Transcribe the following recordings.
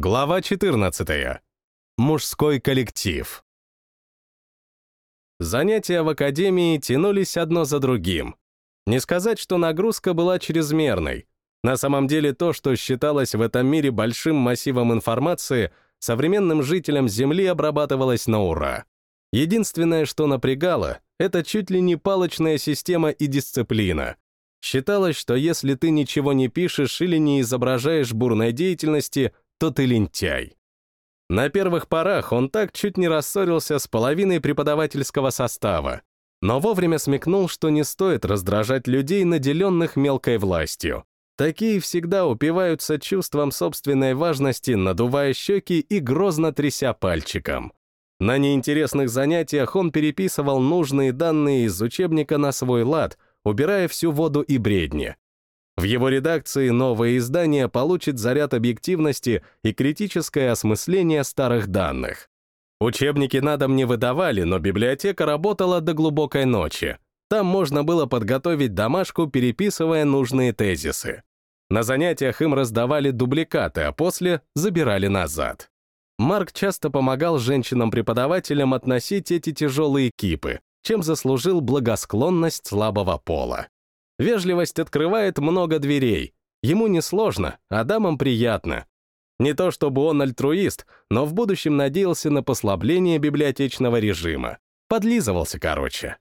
Глава 14. Мужской коллектив. Занятия в академии тянулись одно за другим. Не сказать, что нагрузка была чрезмерной. На самом деле то, что считалось в этом мире большим массивом информации, современным жителям Земли обрабатывалось на ура. Единственное, что напрягало, это чуть ли не палочная система и дисциплина. Считалось, что если ты ничего не пишешь или не изображаешь бурной деятельности, то ты лентяй. На первых порах он так чуть не рассорился с половиной преподавательского состава, но вовремя смекнул, что не стоит раздражать людей, наделенных мелкой властью. Такие всегда упиваются чувством собственной важности, надувая щеки и грозно тряся пальчиком. На неинтересных занятиях он переписывал нужные данные из учебника на свой лад, убирая всю воду и бредни. В его редакции новое издание получит заряд объективности и критическое осмысление старых данных. Учебники на дом не выдавали, но библиотека работала до глубокой ночи. Там можно было подготовить домашку, переписывая нужные тезисы. На занятиях им раздавали дубликаты, а после забирали назад. Марк часто помогал женщинам-преподавателям относить эти тяжелые кипы, чем заслужил благосклонность слабого пола. Вежливость открывает много дверей. Ему несложно, а дамам приятно. Не то чтобы он альтруист, но в будущем надеялся на послабление библиотечного режима. Подлизывался, короче.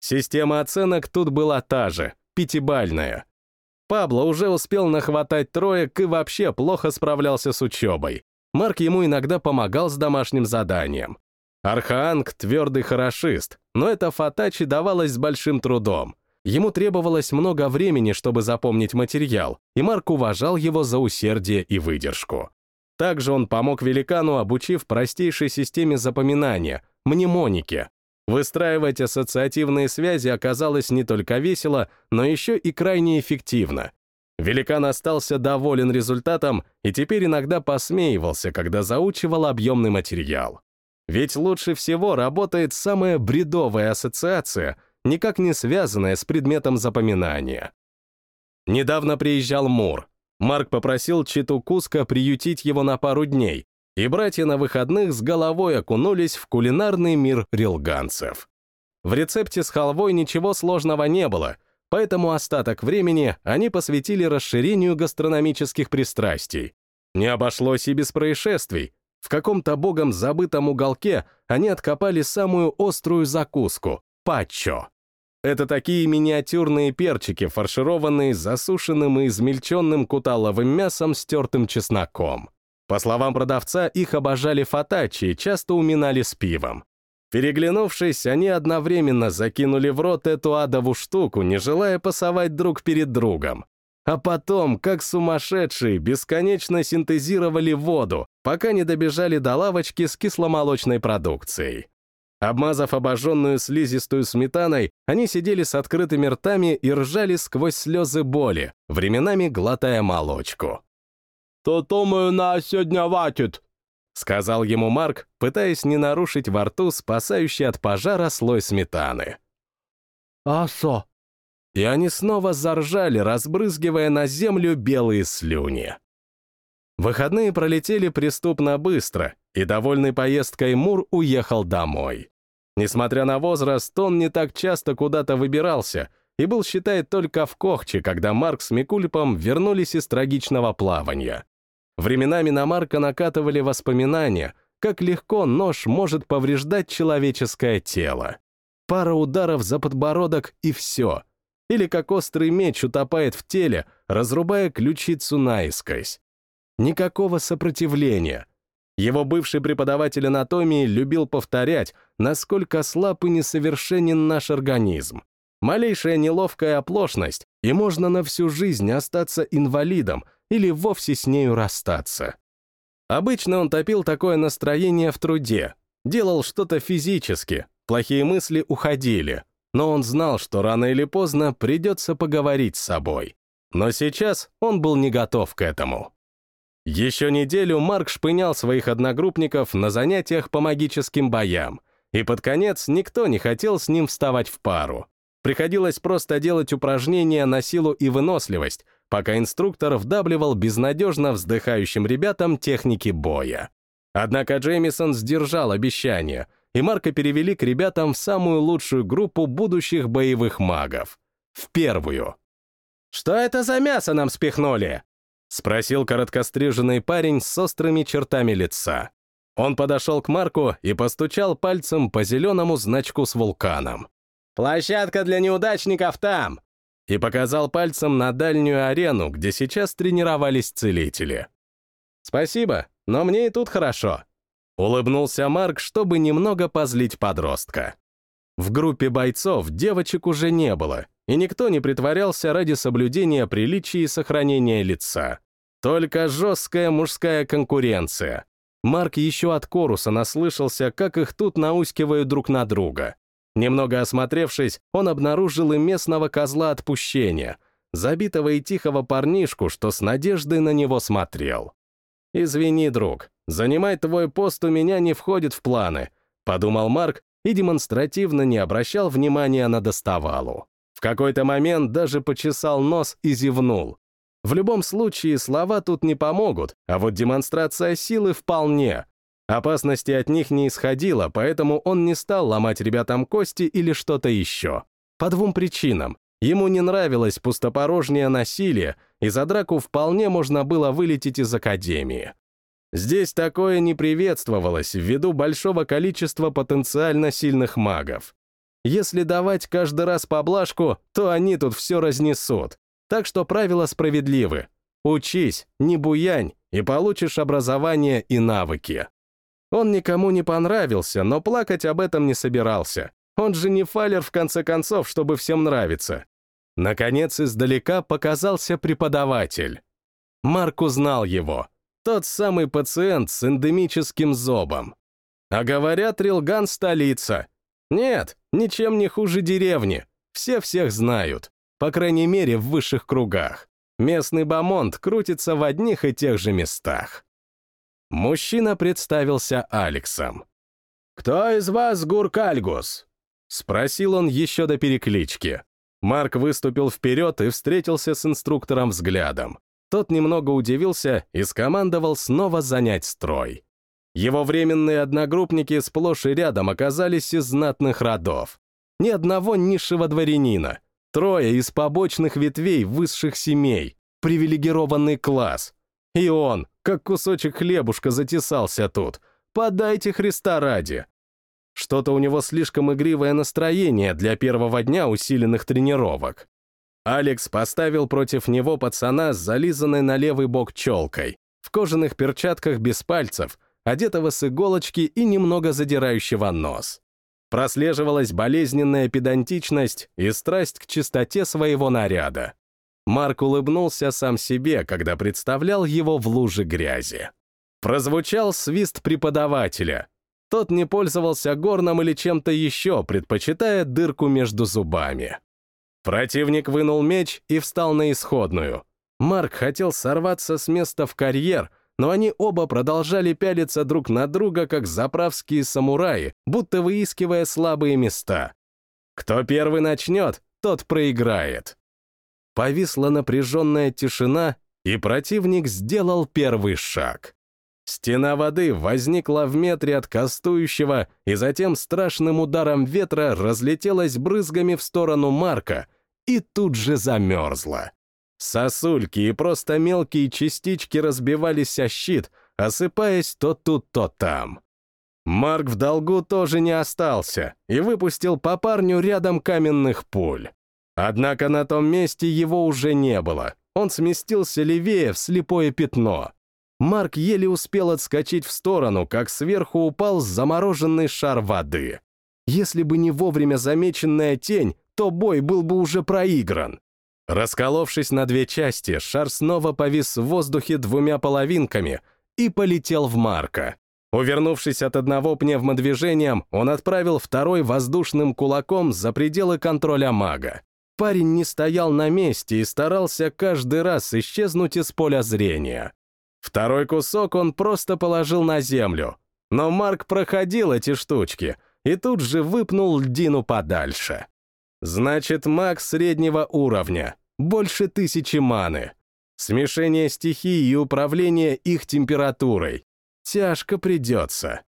Система оценок тут была та же, пятибальная. Пабло уже успел нахватать троек и вообще плохо справлялся с учебой. Марк ему иногда помогал с домашним заданием. Архаанг — твердый хорошист, но это Фатачи давалось с большим трудом. Ему требовалось много времени, чтобы запомнить материал, и Марк уважал его за усердие и выдержку. Также он помог великану, обучив простейшей системе запоминания — мнемонике. Выстраивать ассоциативные связи оказалось не только весело, но еще и крайне эффективно. Великан остался доволен результатом и теперь иногда посмеивался, когда заучивал объемный материал. Ведь лучше всего работает самая бредовая ассоциация, никак не связанное с предметом запоминания. Недавно приезжал Мур. Марк попросил Читу Куска приютить его на пару дней, и братья на выходных с головой окунулись в кулинарный мир рилганцев. В рецепте с халвой ничего сложного не было, поэтому остаток времени они посвятили расширению гастрономических пристрастий. Не обошлось и без происшествий. В каком-то богом забытом уголке они откопали самую острую закуску — паччо. Это такие миниатюрные перчики, фаршированные засушенным и измельченным куталовым мясом с тертым чесноком. По словам продавца, их обожали фатачи и часто уминали с пивом. Переглянувшись, они одновременно закинули в рот эту адову штуку, не желая пасовать друг перед другом. А потом, как сумасшедшие, бесконечно синтезировали воду, пока не добежали до лавочки с кисломолочной продукцией. Обмазав обожженную слизистую сметаной, они сидели с открытыми ртами и ржали сквозь слезы боли, временами глотая молочку. «То, думаю, на сегодня хватит», — сказал ему Марк, пытаясь не нарушить во рту спасающий от пожара слой сметаны. «Асо!» И они снова заржали, разбрызгивая на землю белые слюни. Выходные пролетели преступно быстро, и, довольный поездкой, Мур уехал домой. Несмотря на возраст, он не так часто куда-то выбирался и был, считает, только в Кохче, когда Марк с Микульпом вернулись из трагичного плавания. Временами на Марка накатывали воспоминания, как легко нож может повреждать человеческое тело. Пара ударов за подбородок и все. Или как острый меч утопает в теле, разрубая ключицу наискось. Никакого сопротивления. Его бывший преподаватель анатомии любил повторять, насколько слаб и несовершенен наш организм. Малейшая неловкая оплошность, и можно на всю жизнь остаться инвалидом или вовсе с нею расстаться. Обычно он топил такое настроение в труде, делал что-то физически, плохие мысли уходили, но он знал, что рано или поздно придется поговорить с собой. Но сейчас он был не готов к этому. Еще неделю Марк шпынял своих одногруппников на занятиях по магическим боям, и под конец никто не хотел с ним вставать в пару. Приходилось просто делать упражнения на силу и выносливость, пока инструктор вдавливал безнадежно вздыхающим ребятам техники боя. Однако Джеймисон сдержал обещание, и Марка перевели к ребятам в самую лучшую группу будущих боевых магов. В первую. «Что это за мясо нам спихнули?» — спросил короткостриженный парень с острыми чертами лица. Он подошел к Марку и постучал пальцем по зеленому значку с вулканом. «Площадка для неудачников там!» И показал пальцем на дальнюю арену, где сейчас тренировались целители. «Спасибо, но мне и тут хорошо», — улыбнулся Марк, чтобы немного позлить подростка. В группе бойцов девочек уже не было, и никто не притворялся ради соблюдения приличий и сохранения лица. Только жесткая мужская конкуренция. Марк еще от Коруса наслышался, как их тут наускивают друг на друга. Немного осмотревшись, он обнаружил и местного козла отпущения, забитого и тихого парнишку, что с надеждой на него смотрел. «Извини, друг, занимать твой пост у меня не входит в планы», подумал Марк и демонстративно не обращал внимания на доставалу. В какой-то момент даже почесал нос и зевнул. В любом случае, слова тут не помогут, а вот демонстрация силы вполне. Опасности от них не исходило, поэтому он не стал ломать ребятам кости или что-то еще. По двум причинам. Ему не нравилось пустопорожнее насилие, и за драку вполне можно было вылететь из академии. Здесь такое не приветствовалось ввиду большого количества потенциально сильных магов. Если давать каждый раз поблажку, то они тут все разнесут. Так что правила справедливы. Учись, не буянь, и получишь образование и навыки. Он никому не понравился, но плакать об этом не собирался. Он же не фалер, в конце концов, чтобы всем нравиться. Наконец, издалека показался преподаватель. Марк узнал его. Тот самый пациент с эндемическим зобом. А говорят, Рилган — столица. Нет, ничем не хуже деревни. Все всех знают. По крайней мере, в высших кругах. Местный бомонд крутится в одних и тех же местах. Мужчина представился Алексом. «Кто из вас Гуркальгус?» — спросил он еще до переклички. Марк выступил вперед и встретился с инструктором взглядом. Тот немного удивился и скомандовал снова занять строй. Его временные одногруппники сплошь и рядом оказались из знатных родов. Ни одного низшего дворянина. Трое из побочных ветвей высших семей. Привилегированный класс. И он, как кусочек хлебушка, затесался тут. Подайте Христа ради. Что-то у него слишком игривое настроение для первого дня усиленных тренировок. Алекс поставил против него пацана с зализанной на левый бок челкой, в кожаных перчатках без пальцев, одетого с иголочки и немного задирающего нос. Прослеживалась болезненная педантичность и страсть к чистоте своего наряда. Марк улыбнулся сам себе, когда представлял его в луже грязи. Прозвучал свист преподавателя. Тот не пользовался горном или чем-то еще, предпочитая дырку между зубами. Противник вынул меч и встал на исходную. Марк хотел сорваться с места в карьер, но они оба продолжали пялиться друг на друга, как заправские самураи, будто выискивая слабые места. Кто первый начнет, тот проиграет. Повисла напряженная тишина, и противник сделал первый шаг. Стена воды возникла в метре от кастующего и затем страшным ударом ветра разлетелась брызгами в сторону Марка и тут же замерзла. Сосульки и просто мелкие частички разбивались о щит, осыпаясь то тут, то там. Марк в долгу тоже не остался и выпустил по парню рядом каменных пуль. Однако на том месте его уже не было. Он сместился левее в слепое пятно. Марк еле успел отскочить в сторону, как сверху упал замороженный шар воды. Если бы не вовремя замеченная тень, то бой был бы уже проигран. Расколовшись на две части, шар снова повис в воздухе двумя половинками и полетел в Марка. Увернувшись от одного пневмодвижением, он отправил второй воздушным кулаком за пределы контроля мага. Парень не стоял на месте и старался каждый раз исчезнуть из поля зрения. Второй кусок он просто положил на землю. Но Марк проходил эти штучки и тут же выпнул льдину подальше. Значит, маг среднего уровня, больше тысячи маны. Смешение стихий и управление их температурой. Тяжко придется.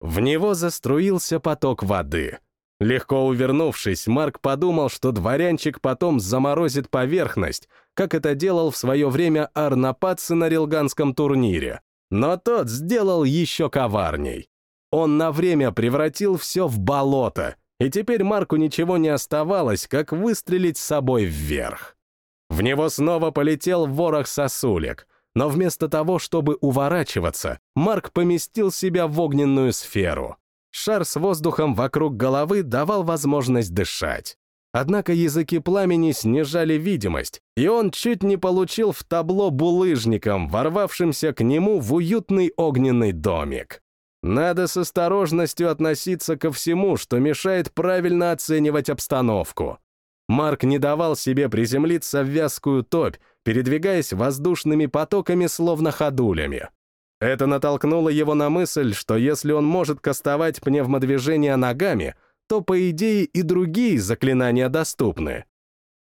В него заструился поток воды. Легко увернувшись, Марк подумал, что дворянчик потом заморозит поверхность, как это делал в свое время Арнапатцы на рилганском турнире. Но тот сделал еще коварней. Он на время превратил все в болото, и теперь Марку ничего не оставалось, как выстрелить с собой вверх. В него снова полетел ворох сосулек, но вместо того, чтобы уворачиваться, Марк поместил себя в огненную сферу. Шар с воздухом вокруг головы давал возможность дышать. Однако языки пламени снижали видимость, и он чуть не получил в табло булыжником, ворвавшимся к нему в уютный огненный домик. Надо с осторожностью относиться ко всему, что мешает правильно оценивать обстановку. Марк не давал себе приземлиться в вязкую топь, передвигаясь воздушными потоками, словно ходулями. Это натолкнуло его на мысль, что если он может кастовать пневмодвижение ногами, то, по идее, и другие заклинания доступны.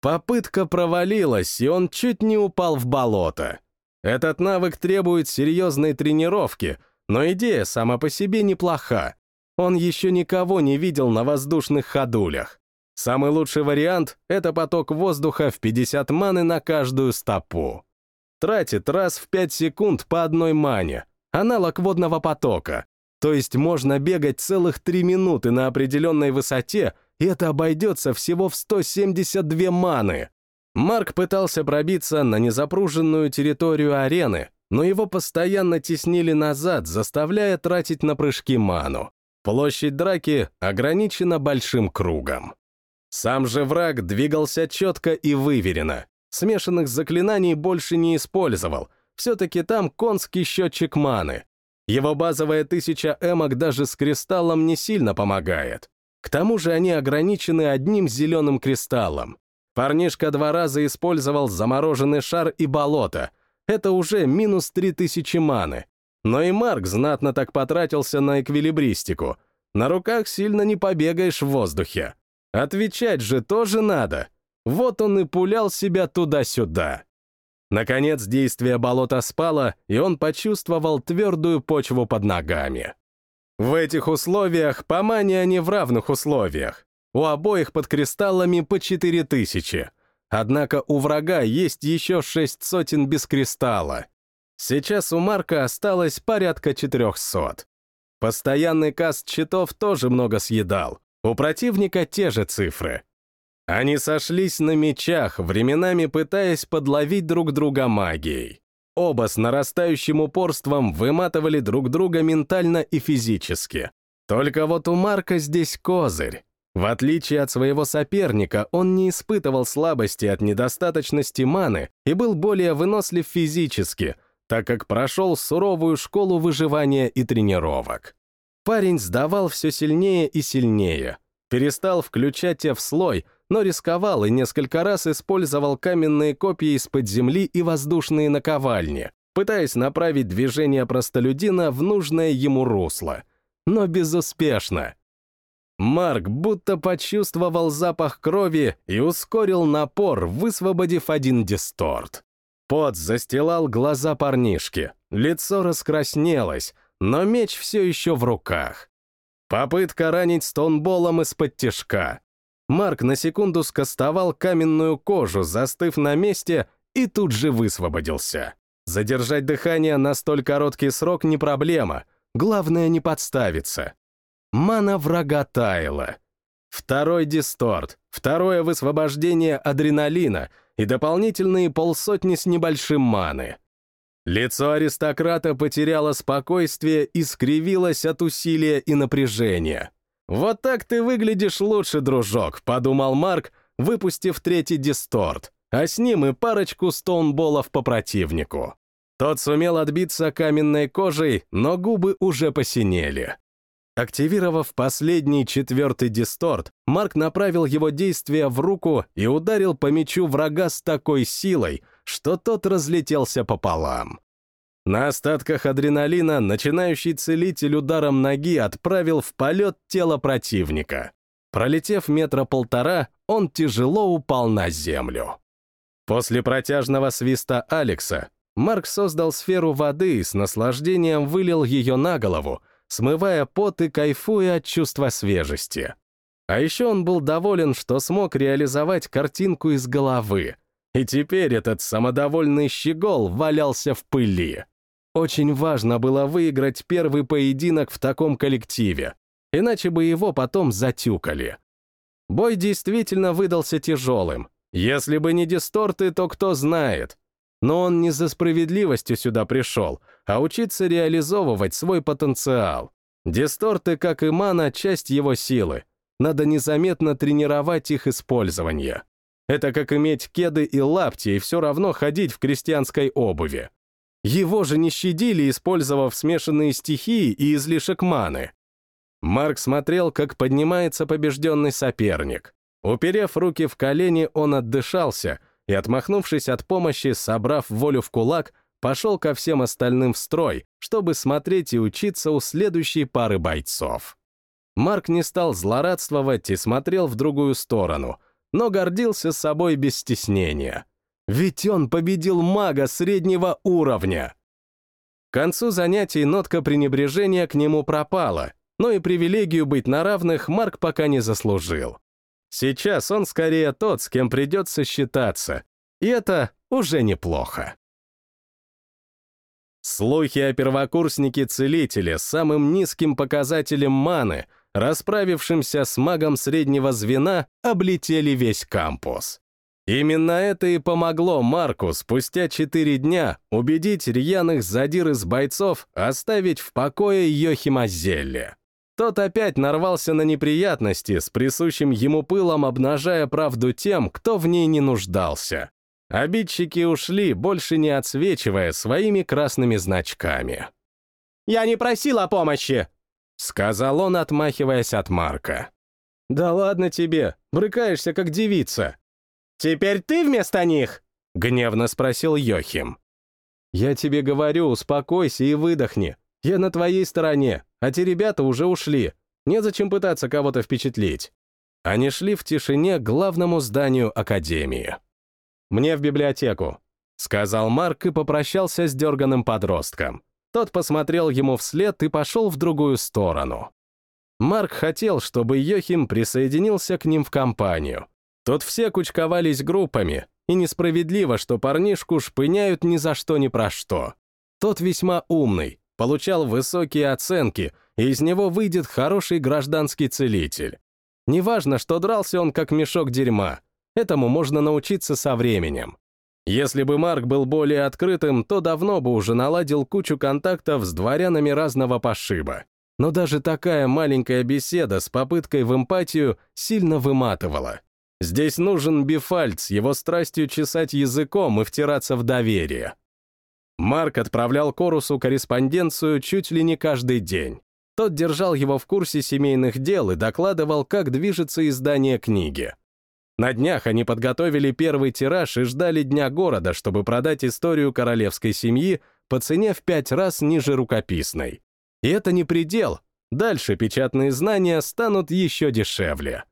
Попытка провалилась, и он чуть не упал в болото. Этот навык требует серьезной тренировки, но идея сама по себе неплоха. Он еще никого не видел на воздушных ходулях. Самый лучший вариант — это поток воздуха в 50 маны на каждую стопу тратит раз в 5 секунд по одной мане, аналог водного потока. То есть можно бегать целых 3 минуты на определенной высоте, и это обойдется всего в 172 маны. Марк пытался пробиться на незапруженную территорию арены, но его постоянно теснили назад, заставляя тратить на прыжки ману. Площадь драки ограничена большим кругом. Сам же враг двигался четко и выверенно, Смешанных заклинаний больше не использовал, все-таки там конский счетчик маны. Его базовая тысяча эмок даже с кристаллом не сильно помогает. К тому же они ограничены одним зеленым кристаллом. Парнишка два раза использовал замороженный шар и болото. Это уже минус 3000 маны. Но и Марк знатно так потратился на эквилибристику. На руках сильно не побегаешь в воздухе. Отвечать же тоже надо. Вот он и пулял себя туда-сюда. Наконец действие болота спало, и он почувствовал твердую почву под ногами. В этих условиях по мане они в равных условиях. У обоих под кристаллами по 4000. Однако у врага есть еще шесть сотен без кристалла. Сейчас у Марка осталось порядка 400. Постоянный каст щитов тоже много съедал. У противника те же цифры. Они сошлись на мечах, временами пытаясь подловить друг друга магией. Оба с нарастающим упорством выматывали друг друга ментально и физически. Только вот у Марка здесь козырь. В отличие от своего соперника, он не испытывал слабости от недостаточности маны и был более вынослив физически, так как прошел суровую школу выживания и тренировок. Парень сдавал все сильнее и сильнее, перестал включать в слой — но рисковал и несколько раз использовал каменные копья из-под земли и воздушные наковальни, пытаясь направить движение простолюдина в нужное ему русло. Но безуспешно. Марк будто почувствовал запах крови и ускорил напор, высвободив один дисторт. Пот застилал глаза парнишки, лицо раскраснелось, но меч все еще в руках. Попытка ранить стонболом из-под тишка. Марк на секунду скостовал каменную кожу, застыв на месте, и тут же высвободился. Задержать дыхание на столь короткий срок не проблема, главное не подставиться. Мана врага таяла. Второй дисторт, второе высвобождение адреналина и дополнительные полсотни с небольшим маны. Лицо аристократа потеряло спокойствие и скривилось от усилия и напряжения. «Вот так ты выглядишь лучше, дружок», — подумал Марк, выпустив третий дисторт, а с ним и парочку стоунболов по противнику. Тот сумел отбиться каменной кожей, но губы уже посинели. Активировав последний четвертый дисторт, Марк направил его действие в руку и ударил по мечу врага с такой силой, что тот разлетелся пополам. На остатках адреналина начинающий целитель ударом ноги отправил в полет тело противника. Пролетев метра полтора, он тяжело упал на землю. После протяжного свиста Алекса Марк создал сферу воды и с наслаждением вылил ее на голову, смывая пот и кайфуя от чувства свежести. А еще он был доволен, что смог реализовать картинку из головы. И теперь этот самодовольный щегол валялся в пыли. Очень важно было выиграть первый поединок в таком коллективе, иначе бы его потом затюкали. Бой действительно выдался тяжелым. Если бы не дисторты, то кто знает. Но он не за справедливостью сюда пришел, а учиться реализовывать свой потенциал. Дисторты, как и мана, часть его силы. Надо незаметно тренировать их использование. Это как иметь кеды и лапти и все равно ходить в крестьянской обуви. Его же не щадили, использовав смешанные стихии и излишек маны. Марк смотрел, как поднимается побежденный соперник. Уперев руки в колени, он отдышался и, отмахнувшись от помощи, собрав волю в кулак, пошел ко всем остальным в строй, чтобы смотреть и учиться у следующей пары бойцов. Марк не стал злорадствовать и смотрел в другую сторону, но гордился собой без стеснения. Ведь он победил мага среднего уровня. К концу занятий нотка пренебрежения к нему пропала, но и привилегию быть на равных Марк пока не заслужил. Сейчас он скорее тот, с кем придется считаться, и это уже неплохо. Слухи о первокурснике-целителе с самым низким показателем маны, расправившимся с магом среднего звена, облетели весь кампус. Именно это и помогло Марку спустя четыре дня убедить рьяных задир из бойцов оставить в покое Йохима Зелли. Тот опять нарвался на неприятности, с присущим ему пылом обнажая правду тем, кто в ней не нуждался. Обидчики ушли, больше не отсвечивая своими красными значками. «Я не просил о помощи!» — сказал он, отмахиваясь от Марка. «Да ладно тебе, брыкаешься как девица». «Теперь ты вместо них?» — гневно спросил Йохим. «Я тебе говорю, успокойся и выдохни. Я на твоей стороне, а те ребята уже ушли. Незачем пытаться кого-то впечатлить. Они шли в тишине к главному зданию Академии. «Мне в библиотеку», — сказал Марк и попрощался с дерганым подростком. Тот посмотрел ему вслед и пошел в другую сторону. Марк хотел, чтобы Йохим присоединился к ним в компанию. Тут все кучковались группами, и несправедливо, что парнишку шпыняют ни за что ни про что. Тот весьма умный, получал высокие оценки, и из него выйдет хороший гражданский целитель. Неважно, что дрался он как мешок дерьма, этому можно научиться со временем. Если бы Марк был более открытым, то давно бы уже наладил кучу контактов с дворянами разного пошиба. Но даже такая маленькая беседа с попыткой в эмпатию сильно выматывала. Здесь нужен Бифальт с его страстью чесать языком и втираться в доверие. Марк отправлял Корусу корреспонденцию чуть ли не каждый день. Тот держал его в курсе семейных дел и докладывал, как движется издание книги. На днях они подготовили первый тираж и ждали Дня города, чтобы продать историю королевской семьи по цене в пять раз ниже рукописной. И это не предел. Дальше печатные знания станут еще дешевле.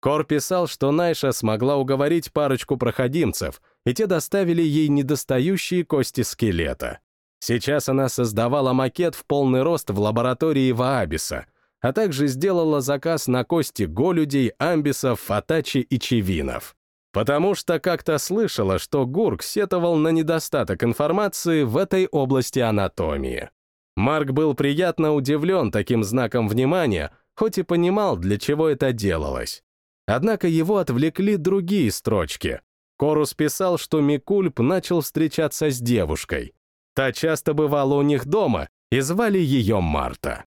Кор писал, что Найша смогла уговорить парочку проходимцев — и те доставили ей недостающие кости скелета. Сейчас она создавала макет в полный рост в лаборатории Ваабиса, а также сделала заказ на кости голюдей, амбисов, фатачи и чевинов. Потому что как-то слышала, что Гурк сетовал на недостаток информации в этой области анатомии. Марк был приятно удивлен таким знаком внимания, хоть и понимал, для чего это делалось. Однако его отвлекли другие строчки, Корус писал, что Микульп начал встречаться с девушкой. Та часто бывала у них дома, и звали ее Марта.